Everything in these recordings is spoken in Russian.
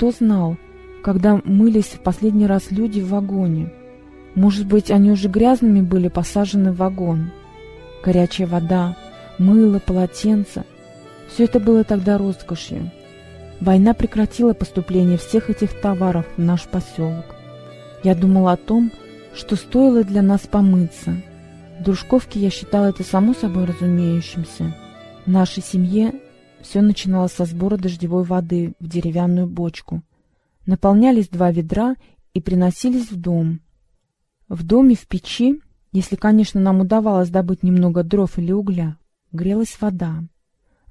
кто знал, когда мылись в последний раз люди в вагоне. Может быть, они уже грязными были посажены в вагон. Горячая вода, мыло, полотенце — все это было тогда роскошью. Война прекратила поступление всех этих товаров в наш поселок. Я думала о том, что стоило для нас помыться. В Дружковке я считала это само собой разумеющимся. В нашей семье все начиналось со сбора дождевой воды в деревянную бочку. Наполнялись два ведра и приносились в дом. В доме в печи, если, конечно, нам удавалось добыть немного дров или угля, грелась вода.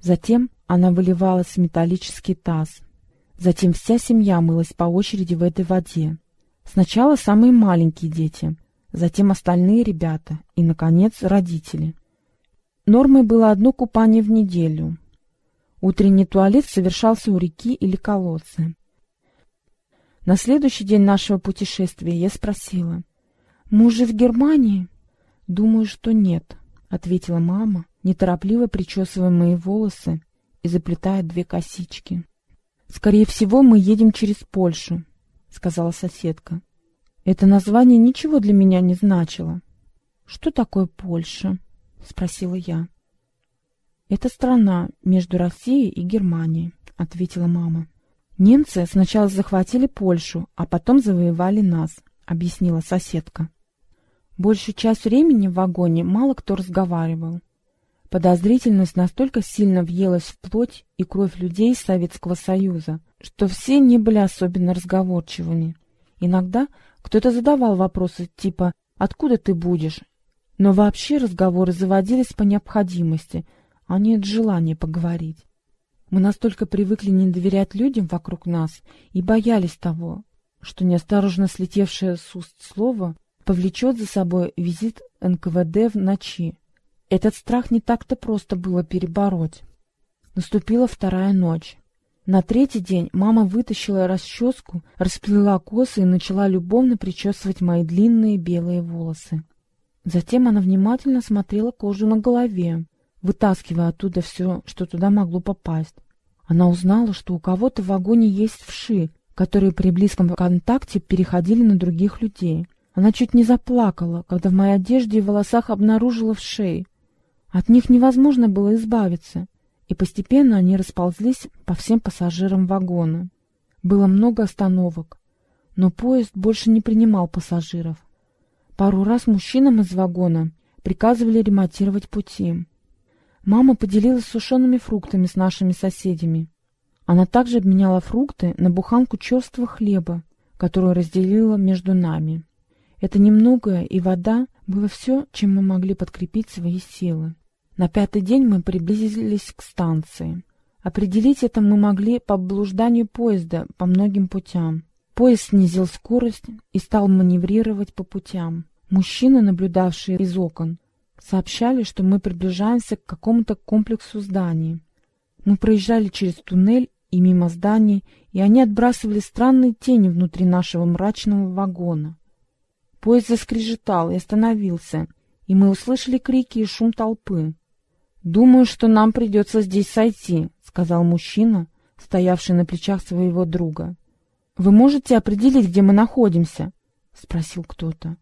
Затем она выливалась в металлический таз. Затем вся семья мылась по очереди в этой воде. Сначала самые маленькие дети, затем остальные ребята и, наконец, родители. Нормой было одно купание в неделю. Утренний туалет совершался у реки или колодца. На следующий день нашего путешествия я спросила, «Мы уже в Германии?» «Думаю, что нет», — ответила мама, неторопливо причесывая мои волосы и заплетая две косички. «Скорее всего, мы едем через Польшу», — сказала соседка. Это название ничего для меня не значило. «Что такое Польша?» — спросила я. «Это страна между Россией и Германией», — ответила мама. «Немцы сначала захватили Польшу, а потом завоевали нас», — объяснила соседка. Большую часть времени в вагоне мало кто разговаривал. Подозрительность настолько сильно въелась в плоть и кровь людей Советского Союза, что все не были особенно разговорчивыми. Иногда кто-то задавал вопросы типа «Откуда ты будешь?», но вообще разговоры заводились по необходимости, а не от желания поговорить. Мы настолько привыкли не доверять людям вокруг нас и боялись того, что неосторожно слетевшее с уст слово повлечет за собой визит НКВД в ночи. Этот страх не так-то просто было перебороть. Наступила вторая ночь. На третий день мама вытащила расческу, расплела косы и начала любовно причесывать мои длинные белые волосы. Затем она внимательно смотрела кожу на голове, вытаскивая оттуда все, что туда могло попасть. Она узнала, что у кого-то в вагоне есть вши, которые при близком контакте переходили на других людей. Она чуть не заплакала, когда в моей одежде и волосах обнаружила вшей. От них невозможно было избавиться, и постепенно они расползлись по всем пассажирам вагона. Было много остановок, но поезд больше не принимал пассажиров. Пару раз мужчинам из вагона приказывали ремонтировать пути. Мама поделилась сушеными фруктами с нашими соседями. Она также обменяла фрукты на буханку черствого хлеба, которую разделила между нами. Это немногое и вода было все, чем мы могли подкрепить свои силы. На пятый день мы приблизились к станции. Определить это мы могли по блужданию поезда по многим путям. Поезд снизил скорость и стал маневрировать по путям. Мужчины, наблюдавшие из окон, сообщали, что мы приближаемся к какому-то комплексу зданий. Мы проезжали через туннель и мимо зданий, и они отбрасывали странные тени внутри нашего мрачного вагона. Поезд заскрежетал и остановился, и мы услышали крики и шум толпы. «Думаю, что нам придется здесь сойти», — сказал мужчина, стоявший на плечах своего друга. «Вы можете определить, где мы находимся?» — спросил кто-то.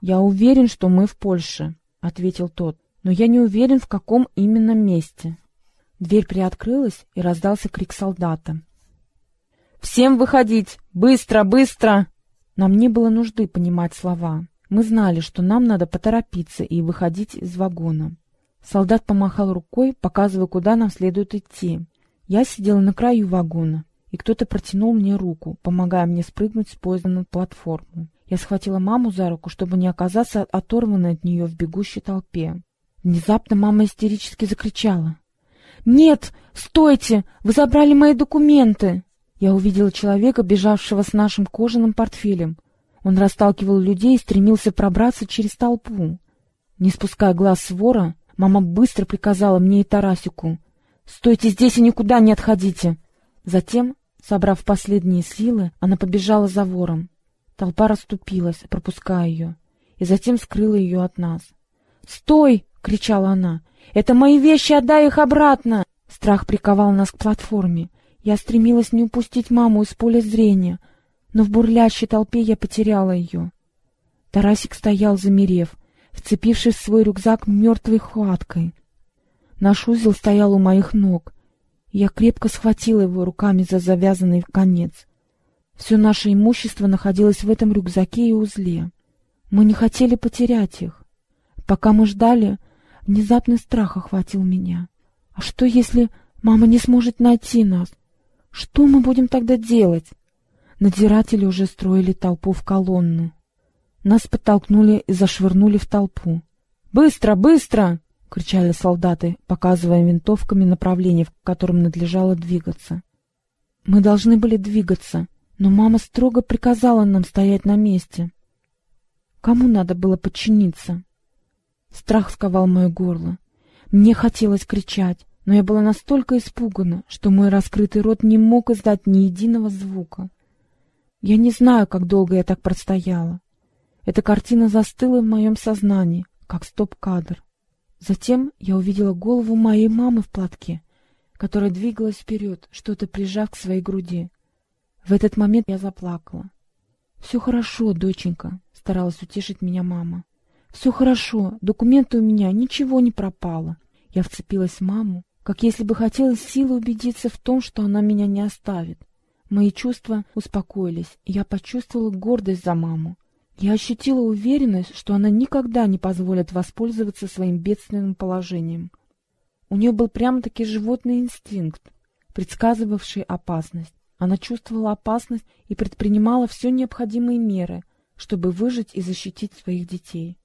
«Я уверен, что мы в Польше», — ответил тот, «но я не уверен, в каком именно месте». Дверь приоткрылась, и раздался крик солдата. «Всем выходить! Быстро, быстро!» Нам не было нужды понимать слова. Мы знали, что нам надо поторопиться и выходить из вагона. Солдат помахал рукой, показывая, куда нам следует идти. Я сидела на краю вагона, и кто-то протянул мне руку, помогая мне спрыгнуть с поезда на платформу. Я схватила маму за руку, чтобы не оказаться оторванной от нее в бегущей толпе. Внезапно мама истерически закричала. «Нет! Стойте! Вы забрали мои документы!» Я увидела человека, бежавшего с нашим кожаным портфелем. Он расталкивал людей и стремился пробраться через толпу. Не спуская глаз с вора, Мама быстро приказала мне и Тарасику. «Стойте здесь и никуда не отходите!» Затем, собрав последние силы, она побежала за вором. Толпа расступилась, пропуская ее, и затем скрыла ее от нас. «Стой!» — кричала она. «Это мои вещи, отдай их обратно!» Страх приковал нас к платформе. Я стремилась не упустить маму из поля зрения, но в бурлящей толпе я потеряла ее. Тарасик стоял, замерев, вцепившись в свой рюкзак мертвой хваткой. Наш узел стоял у моих ног. Я крепко схватила его руками за завязанный конец. Все наше имущество находилось в этом рюкзаке и узле. Мы не хотели потерять их. Пока мы ждали, внезапный страх охватил меня. А что, если мама не сможет найти нас? Что мы будем тогда делать? Надзиратели уже строили толпу в колонну. Нас подтолкнули и зашвырнули в толпу. «Быстро, быстро!» — кричали солдаты, показывая винтовками направление, в котором надлежало двигаться. Мы должны были двигаться, но мама строго приказала нам стоять на месте. Кому надо было подчиниться? Страх сковал мое горло. Мне хотелось кричать, но я была настолько испугана, что мой раскрытый рот не мог издать ни единого звука. Я не знаю, как долго я так простояла. Эта картина застыла в моем сознании, как стоп-кадр. Затем я увидела голову моей мамы в платке, которая двигалась вперед, что-то прижав к своей груди. В этот момент я заплакала. «Все хорошо, доченька», — старалась утешить меня мама. «Все хорошо, документы у меня, ничего не пропало». Я вцепилась в маму, как если бы хотела силой убедиться в том, что она меня не оставит. Мои чувства успокоились, и я почувствовала гордость за маму. Я ощутила уверенность, что она никогда не позволит воспользоваться своим бедственным положением. У нее был прямо-таки животный инстинкт, предсказывавший опасность. Она чувствовала опасность и предпринимала все необходимые меры, чтобы выжить и защитить своих детей.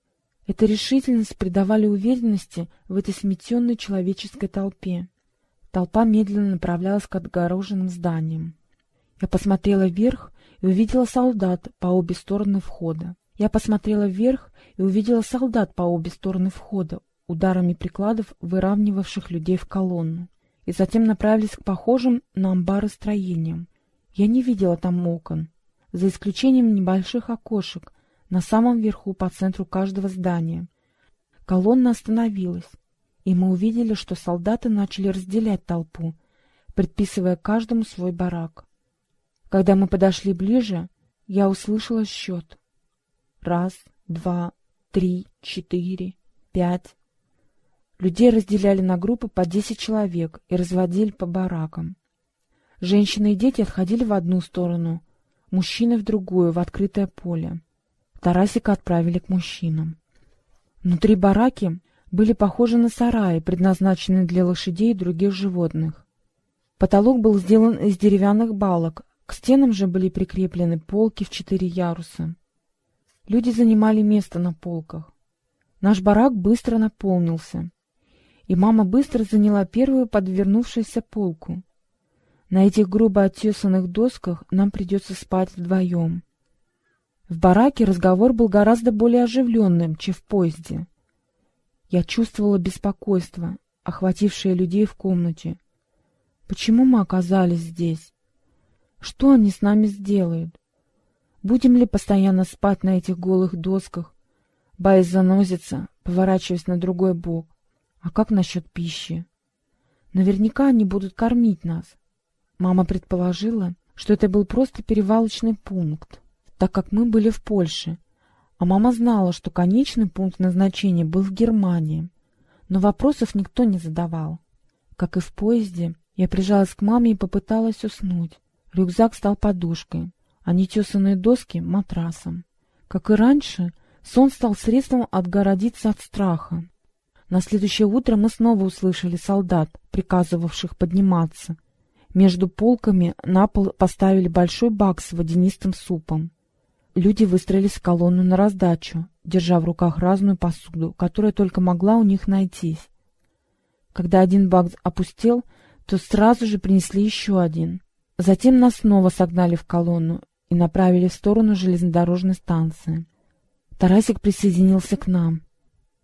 Эта решительность придавали уверенности в этой сметенной человеческой толпе. Толпа медленно направлялась к отгороженным зданиям. Я посмотрела вверх и увидела солдат по обе стороны входа. Я посмотрела вверх и увидела солдат по обе стороны входа, ударами прикладов, выравнивавших людей в колонну, и затем направились к похожим на амбары строениям. Я не видела там окон, за исключением небольших окошек на самом верху по центру каждого здания. Колонна остановилась, и мы увидели, что солдаты начали разделять толпу, предписывая каждому свой барак. Когда мы подошли ближе, я услышала счет. Раз, два, три, четыре, пять. Людей разделяли на группы по десять человек и разводили по баракам. Женщины и дети отходили в одну сторону, мужчины в другую, в открытое поле. Тарасика отправили к мужчинам. Внутри бараки были похожи на сараи, предназначенные для лошадей и других животных. Потолок был сделан из деревянных балок, к стенам же были прикреплены полки в четыре яруса. Люди занимали место на полках. Наш барак быстро наполнился, и мама быстро заняла первую подвернувшуюся полку. На этих грубо оттесанных досках нам придется спать вдвоем. В бараке разговор был гораздо более оживленным, чем в поезде. Я чувствовала беспокойство, охватившее людей в комнате. Почему мы оказались здесь? Что они с нами сделают? Будем ли постоянно спать на этих голых досках, боясь занозиться, поворачиваясь на другой бок? А как насчет пищи? Наверняка они будут кормить нас. Мама предположила, что это был просто перевалочный пункт, так как мы были в Польше, а мама знала, что конечный пункт назначения был в Германии. Но вопросов никто не задавал. Как и в поезде, я прижалась к маме и попыталась уснуть. Рюкзак стал подушкой, а нетесанные доски — матрасом. Как и раньше, сон стал средством отгородиться от страха. На следующее утро мы снова услышали солдат, приказывавших подниматься. Между полками на пол поставили большой бак с водянистым супом. Люди выстроились в колонну на раздачу, держа в руках разную посуду, которая только могла у них найтись. Когда один бак опустел, то сразу же принесли еще один. Затем нас снова согнали в колонну и направили в сторону железнодорожной станции. Тарасик присоединился к нам.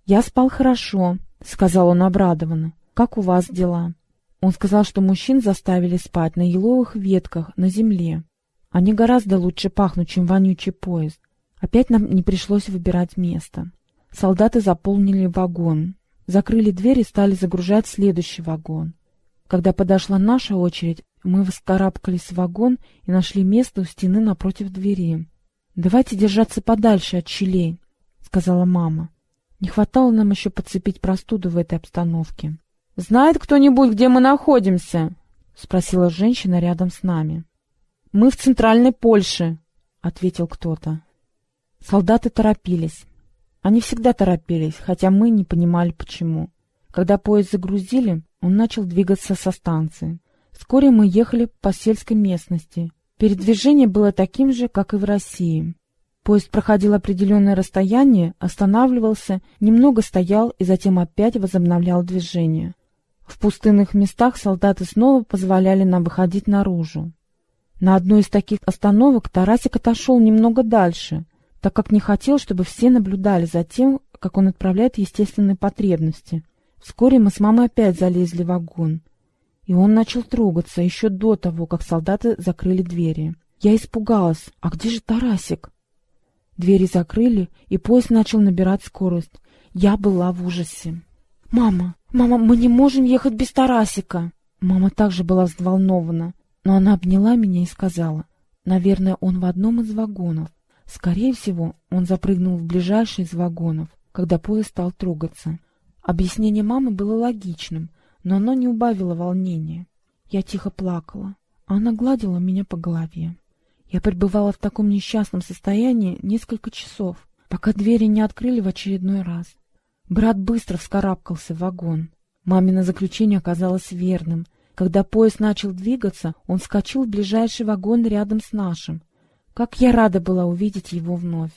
«Я спал хорошо», — сказал он обрадованно. «Как у вас дела?» Он сказал, что мужчин заставили спать на еловых ветках на земле. Они гораздо лучше пахнут, чем вонючий поезд. Опять нам не пришлось выбирать место. Солдаты заполнили вагон, закрыли дверь и стали загружать следующий вагон. Когда подошла наша очередь, мы вскарабкались в вагон и нашли место у стены напротив двери. «Давайте держаться подальше от щелей», — сказала мама. Не хватало нам еще подцепить простуду в этой обстановке. «Знает кто-нибудь, где мы находимся?» — спросила женщина рядом с нами. «Мы в Центральной Польше», — ответил кто-то. Солдаты торопились. Они всегда торопились, хотя мы не понимали, почему. Когда поезд загрузили, он начал двигаться со станции. Вскоре мы ехали по сельской местности. Передвижение было таким же, как и в России. Поезд проходил определенное расстояние, останавливался, немного стоял и затем опять возобновлял движение. В пустынных местах солдаты снова позволяли нам выходить наружу. На одной из таких остановок Тарасик отошел немного дальше, так как не хотел, чтобы все наблюдали за тем, как он отправляет естественные потребности. Вскоре мы с мамой опять залезли в вагон, и он начал трогаться еще до того, как солдаты закрыли двери. Я испугалась. «А где же Тарасик?» Двери закрыли, и поезд начал набирать скорость. Я была в ужасе. «Мама, мама, мы не можем ехать без Тарасика!» Мама также была взволнована, но она обняла меня и сказала, «Наверное, он в одном из вагонов. Скорее всего, он запрыгнул в ближайший из вагонов, когда поезд стал трогаться». Объяснение мамы было логичным, но оно не убавило волнения. Я тихо плакала, а она гладила меня по голове. Я пребывала в таком несчастном состоянии несколько часов, пока двери не открыли в очередной раз. Брат быстро вскарабкался в вагон. Мамино заключение оказалось верным. Когда поезд начал двигаться, он вскочил в ближайший вагон рядом с нашим. Как я рада была увидеть его вновь.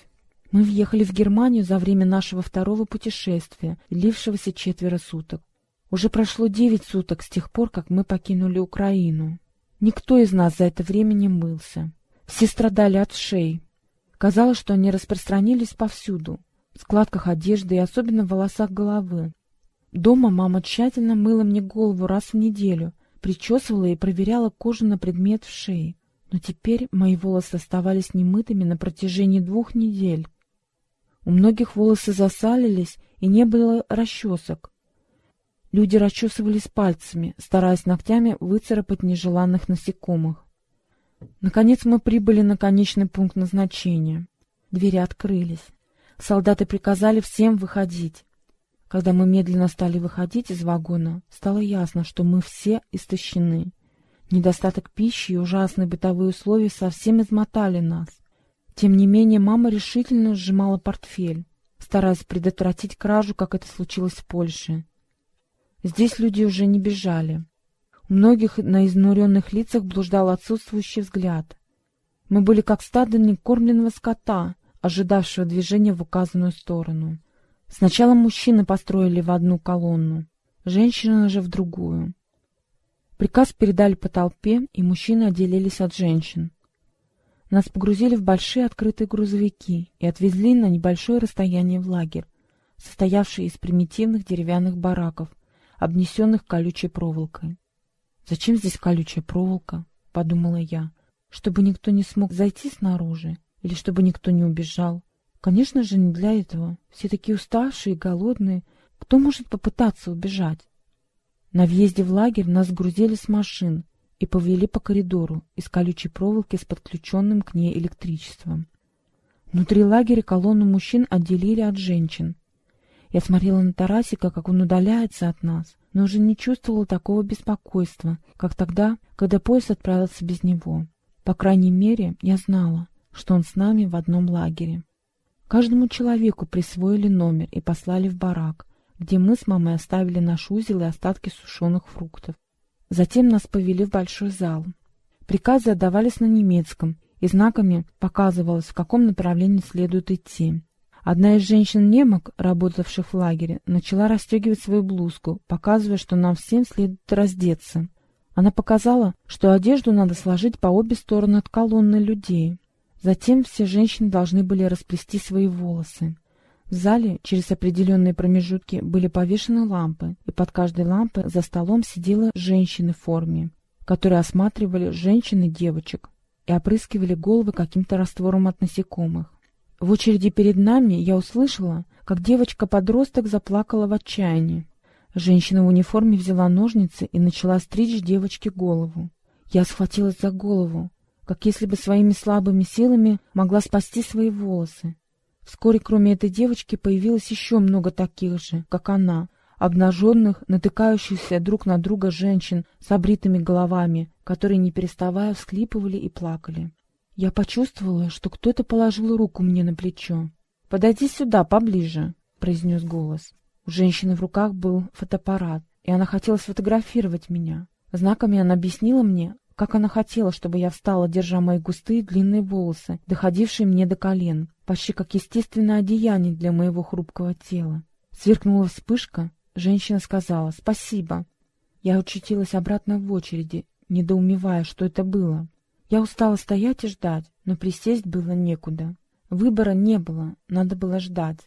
Мы въехали в Германию за время нашего второго путешествия, длившегося четверо суток. Уже прошло девять суток с тех пор, как мы покинули Украину. Никто из нас за это время не мылся. Все страдали от шеи. Казалось, что они распространились повсюду, в складках одежды и особенно в волосах головы. Дома мама тщательно мыла мне голову раз в неделю, причесывала и проверяла кожу на предмет в шее. Но теперь мои волосы оставались немытыми на протяжении двух недель. У многих волосы засалились, и не было расчесок. Люди расчесывались пальцами, стараясь ногтями выцарапать нежеланных насекомых. Наконец мы прибыли на конечный пункт назначения. Двери открылись. Солдаты приказали всем выходить. Когда мы медленно стали выходить из вагона, стало ясно, что мы все истощены. Недостаток пищи и ужасные бытовые условия совсем измотали нас. Тем не менее, мама решительно сжимала портфель, стараясь предотвратить кражу, как это случилось в Польше. Здесь люди уже не бежали. У многих на изнуренных лицах блуждал отсутствующий взгляд. Мы были как стадо некормленного скота, ожидавшего движения в указанную сторону. Сначала мужчины построили в одну колонну, женщины же в другую. Приказ передали по толпе, и мужчины отделились от женщин. Нас погрузили в большие открытые грузовики и отвезли на небольшое расстояние в лагерь, состоявший из примитивных деревянных бараков, обнесенных колючей проволокой. «Зачем здесь колючая проволока?» — подумала я. «Чтобы никто не смог зайти снаружи? Или чтобы никто не убежал? Конечно же, не для этого. Все такие уставшие и голодные. Кто может попытаться убежать?» На въезде в лагерь нас грузили с машин и повели по коридору из колючей проволоки с подключенным к ней электричеством. Внутри лагеря колонну мужчин отделили от женщин. Я смотрела на Тарасика, как он удаляется от нас, но уже не чувствовала такого беспокойства, как тогда, когда поезд отправился без него. По крайней мере, я знала, что он с нами в одном лагере. Каждому человеку присвоили номер и послали в барак, где мы с мамой оставили наш узел и остатки сушеных фруктов. Затем нас повели в большой зал. Приказы отдавались на немецком, и знаками показывалось, в каком направлении следует идти. Одна из женщин-немок, работавших в лагере, начала расстегивать свою блузку, показывая, что нам всем следует раздеться. Она показала, что одежду надо сложить по обе стороны от колонны людей. Затем все женщины должны были расплести свои волосы. В зале через определенные промежутки были повешены лампы, и под каждой лампой за столом сидела женщины в форме, которые осматривали женщин и девочек и опрыскивали головы каким-то раствором от насекомых. В очереди перед нами я услышала, как девочка-подросток заплакала в отчаянии. Женщина в униформе взяла ножницы и начала стричь девочке голову. Я схватилась за голову, как если бы своими слабыми силами могла спасти свои волосы. Вскоре, кроме этой девочки, появилось еще много таких же, как она, обнаженных, натыкающихся друг на друга женщин с обритыми головами, которые, не переставая, всклипывали и плакали. Я почувствовала, что кто-то положил руку мне на плечо. «Подойди сюда, поближе», — произнес голос. У женщины в руках был фотоаппарат, и она хотела сфотографировать меня. Знаками она объяснила мне, как она хотела, чтобы я встала, держа мои густые длинные волосы, доходившие мне до колен, почти как естественное одеяние для моего хрупкого тела. Сверкнула вспышка, женщина сказала «Спасибо». Я очутилась обратно в очереди, недоумевая, что это было. Я устала стоять и ждать, но присесть было некуда. Выбора не было, надо было ждать.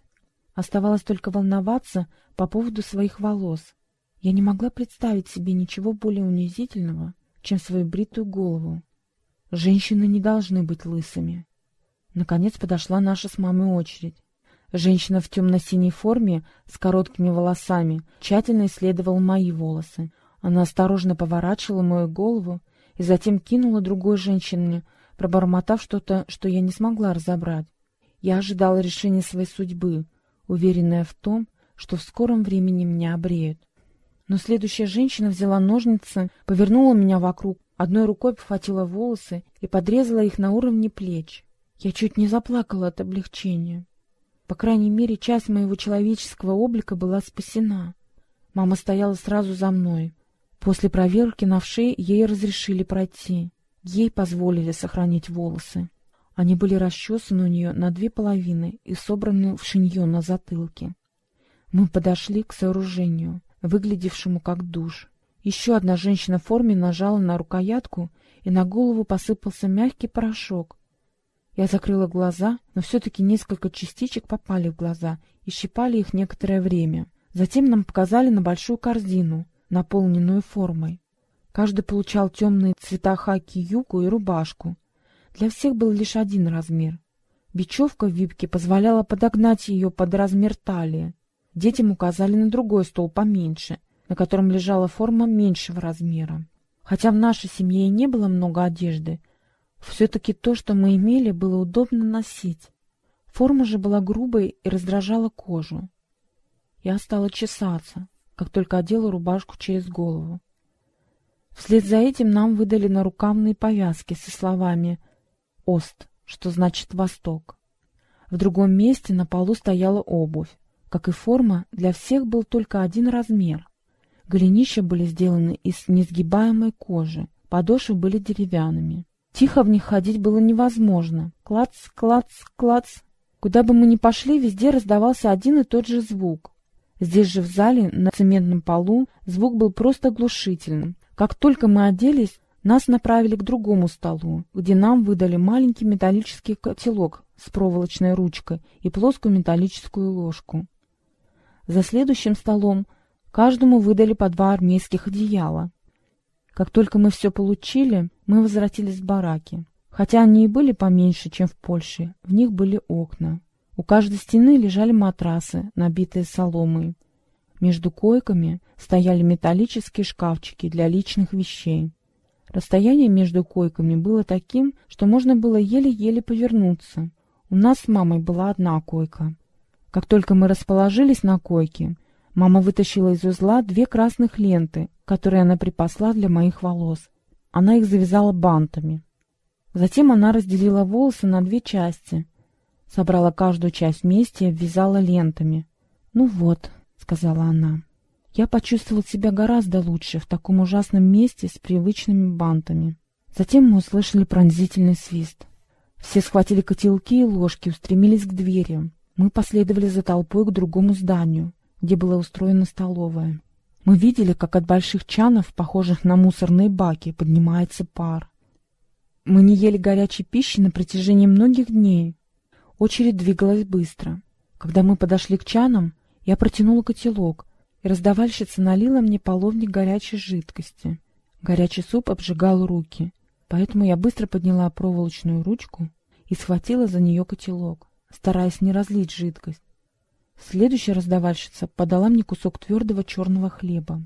Оставалось только волноваться по поводу своих волос. Я не могла представить себе ничего более унизительного, чем свою бритую голову. Женщины не должны быть лысыми. Наконец подошла наша с мамой очередь. Женщина в темно-синей форме с короткими волосами тщательно исследовала мои волосы. Она осторожно поворачивала мою голову и затем кинула другой женщине, пробормотав что-то, что я не смогла разобрать. Я ожидала решения своей судьбы, уверенная в том, что в скором времени меня обреют. Но следующая женщина взяла ножницы, повернула меня вокруг, одной рукой похватила волосы и подрезала их на уровне плеч. Я чуть не заплакала от облегчения. По крайней мере, часть моего человеческого облика была спасена. Мама стояла сразу за мной. После проверки на вшей ей разрешили пройти. Ей позволили сохранить волосы. Они были расчесаны у нее на две половины и собраны в шиньон на затылке. Мы подошли к сооружению выглядевшему как душ. Еще одна женщина в форме нажала на рукоятку, и на голову посыпался мягкий порошок. Я закрыла глаза, но все-таки несколько частичек попали в глаза и щипали их некоторое время. Затем нам показали на большую корзину, наполненную формой. Каждый получал темные цвета хаки юку и рубашку. Для всех был лишь один размер. Бечевка в випке позволяла подогнать ее под размер талии. Детям указали на другой стол поменьше, на котором лежала форма меньшего размера. Хотя в нашей семье и не было много одежды, все-таки то, что мы имели, было удобно носить. Форма же была грубой и раздражала кожу. Я стала чесаться, как только одела рубашку через голову. Вслед за этим нам выдали нарукавные повязки со словами «Ост», что значит «Восток». В другом месте на полу стояла обувь. Как и форма, для всех был только один размер. Голенища были сделаны из несгибаемой кожи, подошвы были деревянными. Тихо в них ходить было невозможно. Клац, клац, клац. Куда бы мы ни пошли, везде раздавался один и тот же звук. Здесь же в зале, на цементном полу, звук был просто оглушительным. Как только мы оделись, нас направили к другому столу, где нам выдали маленький металлический котелок с проволочной ручкой и плоскую металлическую ложку. За следующим столом каждому выдали по два армейских одеяла. Как только мы все получили, мы возвратились в бараки. Хотя они и были поменьше, чем в Польше, в них были окна. У каждой стены лежали матрасы, набитые соломой. Между койками стояли металлические шкафчики для личных вещей. Расстояние между койками было таким, что можно было еле-еле повернуться. У нас с мамой была одна койка. Как только мы расположились на койке, мама вытащила из узла две красных ленты, которые она припасла для моих волос. Она их завязала бантами. Затем она разделила волосы на две части, собрала каждую часть вместе и обвязала лентами. «Ну вот», — сказала она, — «я почувствовал себя гораздо лучше в таком ужасном месте с привычными бантами». Затем мы услышали пронзительный свист. Все схватили котелки и ложки, устремились к двери. Мы последовали за толпой к другому зданию, где была устроена столовая. Мы видели, как от больших чанов, похожих на мусорные баки, поднимается пар. Мы не ели горячей пищи на протяжении многих дней. Очередь двигалась быстро. Когда мы подошли к чанам, я протянула котелок, и раздавальщица налила мне половник горячей жидкости. Горячий суп обжигал руки, поэтому я быстро подняла проволочную ручку и схватила за нее котелок стараясь не разлить жидкость. Следующая раздавальщица подала мне кусок твердого черного хлеба.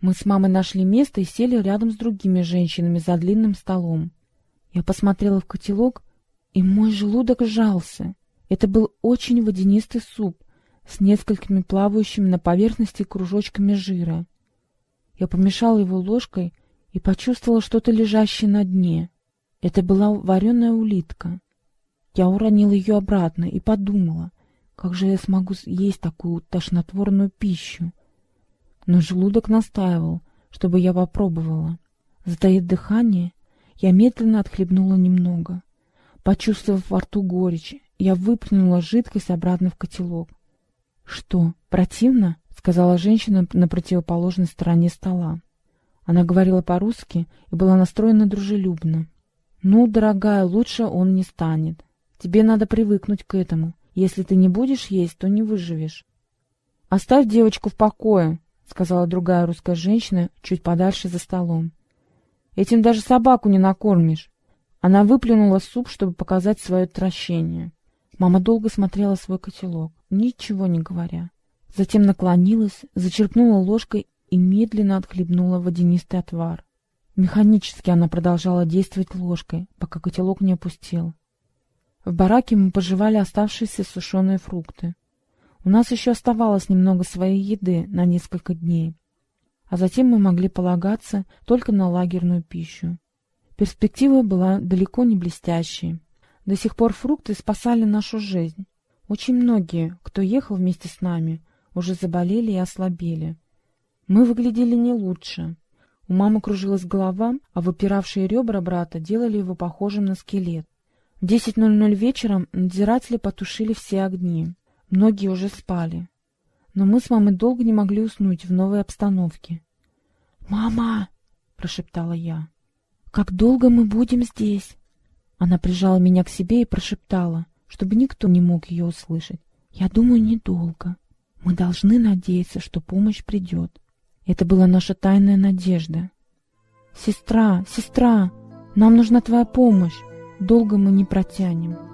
Мы с мамой нашли место и сели рядом с другими женщинами за длинным столом. Я посмотрела в котелок, и мой желудок сжался. Это был очень водянистый суп с несколькими плавающими на поверхности кружочками жира. Я помешала его ложкой и почувствовала что-то лежащее на дне. Это была вареная улитка. Я уронила ее обратно и подумала, как же я смогу есть такую тошнотворную пищу. Но желудок настаивал, чтобы я попробовала. Затаив дыхание, я медленно отхлебнула немного. Почувствовав во рту горечь, я выплюнула жидкость обратно в котелок. — Что, противно? — сказала женщина на противоположной стороне стола. Она говорила по-русски и была настроена дружелюбно. — Ну, дорогая, лучше он не станет. Тебе надо привыкнуть к этому. Если ты не будешь есть, то не выживешь. — Оставь девочку в покое, — сказала другая русская женщина чуть подальше за столом. Этим даже собаку не накормишь. Она выплюнула суп, чтобы показать свое отвращение. Мама долго смотрела свой котелок, ничего не говоря. Затем наклонилась, зачерпнула ложкой и медленно отхлебнула водянистый отвар. Механически она продолжала действовать ложкой, пока котелок не опустел. В бараке мы пожевали оставшиеся сушеные фрукты. У нас еще оставалось немного своей еды на несколько дней а затем мы могли полагаться только на лагерную пищу. Перспектива была далеко не блестящей. До сих пор фрукты спасали нашу жизнь. Очень многие, кто ехал вместе с нами, уже заболели и ослабели. Мы выглядели не лучше. У мамы кружилась голова, а выпиравшие ребра брата делали его похожим на скелет. В 10.00 вечером надзиратели потушили все огни. Многие уже спали но мы с мамой долго не могли уснуть в новой обстановке. «Мама!» — прошептала я. «Как долго мы будем здесь?» Она прижала меня к себе и прошептала, чтобы никто не мог ее услышать. «Я думаю, недолго. Мы должны надеяться, что помощь придет». Это была наша тайная надежда. «Сестра, сестра, нам нужна твоя помощь. Долго мы не протянем».